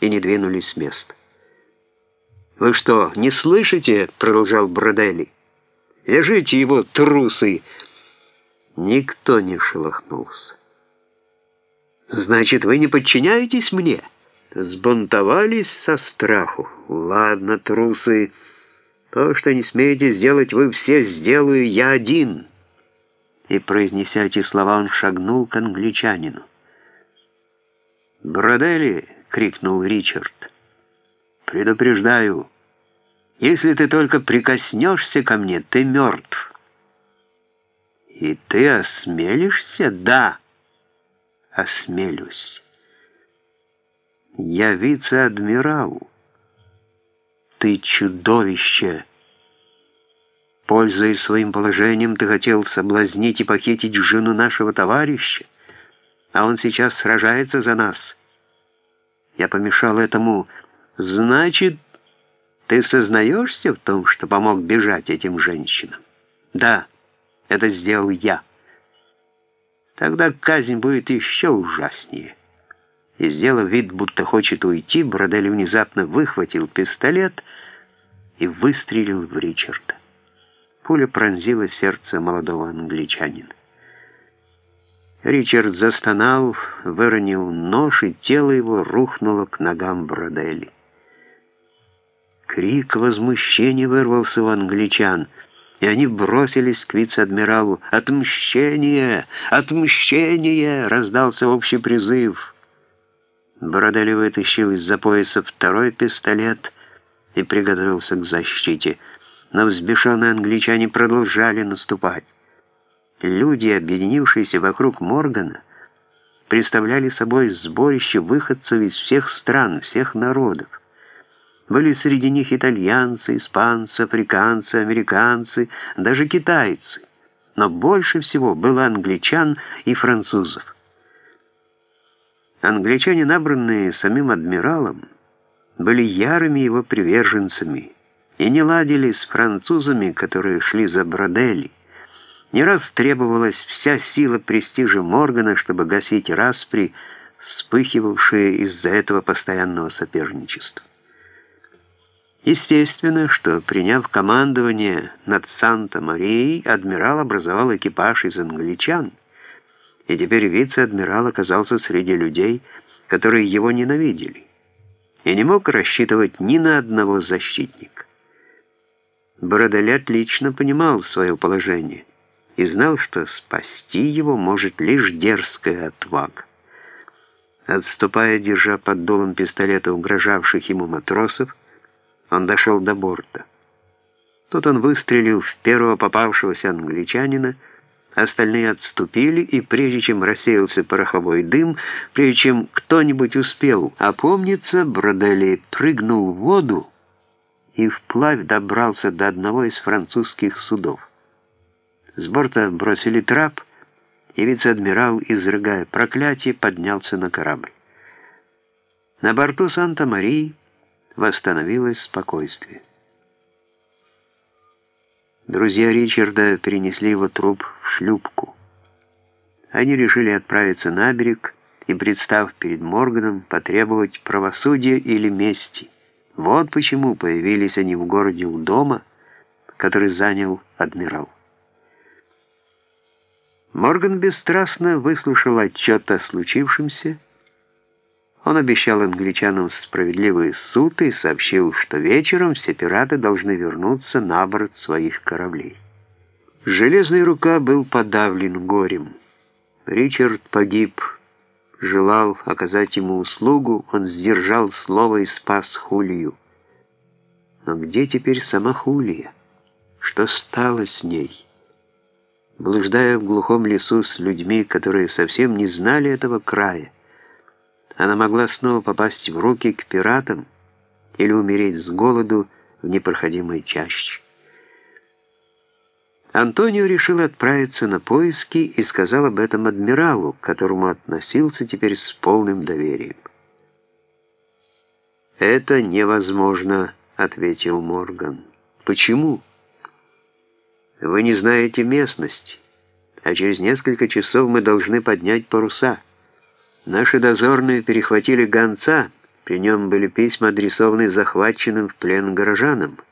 и не двинулись с места. «Вы что, не слышите?» — продолжал Бродели. «Вяжите его, трусы!» Никто не шелохнулся. «Значит, вы не подчиняетесь мне?» Сбунтовались со страху. «Ладно, трусы, то, что не смеете сделать вы все, сделаю я один». И, произнеся эти слова, он шагнул к англичанину. «Бродели!» — крикнул Ричард. «Предупреждаю, если ты только прикоснешься ко мне, ты мертв». «И ты осмелишься?» «Да, осмелюсь». «Я вице-адмирал. Ты чудовище!» Пользуясь своим положением, ты хотел соблазнить и похитить жену нашего товарища, а он сейчас сражается за нас. Я помешал этому. Значит, ты сознаешься в том, что помог бежать этим женщинам? Да, это сделал я. Тогда казнь будет еще ужаснее. И, сделав вид, будто хочет уйти, Бродель внезапно выхватил пистолет и выстрелил в Ричарда. Пуля пронзила сердце молодого англичанина. Ричард застонал, выронил нож, и тело его рухнуло к ногам Бродели. Крик возмущения вырвался у англичан, и они бросились к вице-адмиралу. «Отмщение! Отмщение!» — раздался общий призыв. Бродели вытащил из-за пояса второй пистолет и приготовился к защите — но взбешенные англичане продолжали наступать. Люди, объединившиеся вокруг Моргана, представляли собой сборище выходцев из всех стран, всех народов. Были среди них итальянцы, испанцы, африканцы, американцы, даже китайцы. Но больше всего было англичан и французов. Англичане, набранные самим адмиралом, были ярыми его приверженцами – и не ладили с французами, которые шли за Бродели. Не раз требовалась вся сила престижа Моргана, чтобы гасить распри, вспыхивавшие из-за этого постоянного соперничества. Естественно, что, приняв командование над Санта-Марией, адмирал образовал экипаж из англичан, и теперь вице-адмирал оказался среди людей, которые его ненавидели, и не мог рассчитывать ни на одного защитника. Бородаль отлично понимал свое положение и знал, что спасти его может лишь дерзкая отвага. Отступая, держа под дулом пистолета угрожавших ему матросов, он дошел до борта. Тут он выстрелил в первого попавшегося англичанина, остальные отступили, и прежде чем рассеялся пороховой дым, прежде чем кто-нибудь успел опомниться, Бродели прыгнул в воду, и вплавь добрался до одного из французских судов. С борта бросили трап, и вице-адмирал, изрыгая проклятие, поднялся на корабль. На борту Санта-Марии восстановилось спокойствие. Друзья Ричарда перенесли его труп в шлюпку. Они решили отправиться на берег и, представ перед Морганом, потребовать правосудия или мести – вот почему появились они в городе у дома, который занял адмирал. Морган бесстрастно выслушал отчет о случившемся. Он обещал англичанам справедливый суд и сообщил, что вечером все пираты должны вернуться на борт своих кораблей. Железная рука был подавлен горем. Ричард погиб желал оказать ему услугу, он сдержал слово и спас Хулию. Но где теперь сама Хулия? Что стало с ней? Блуждая в глухом лесу с людьми, которые совсем не знали этого края, она могла снова попасть в руки к пиратам или умереть с голоду в непроходимой чаще. Антонио решил отправиться на поиски и сказал об этом адмиралу, к которому относился теперь с полным доверием. «Это невозможно», — ответил Морган. «Почему?» «Вы не знаете местности, а через несколько часов мы должны поднять паруса. Наши дозорные перехватили гонца При нем были письма, адресованные захваченным в плен горожанам –